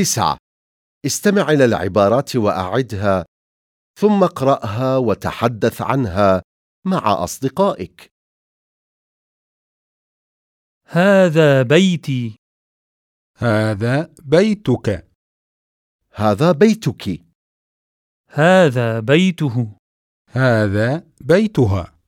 تسعة. استمع إلى العبارات وأعدها ثم اقرأها وتحدث عنها مع أصدقائك. هذا بيتي. هذا بيتك. هذا بيتك. هذا بيته. هذا بيتها.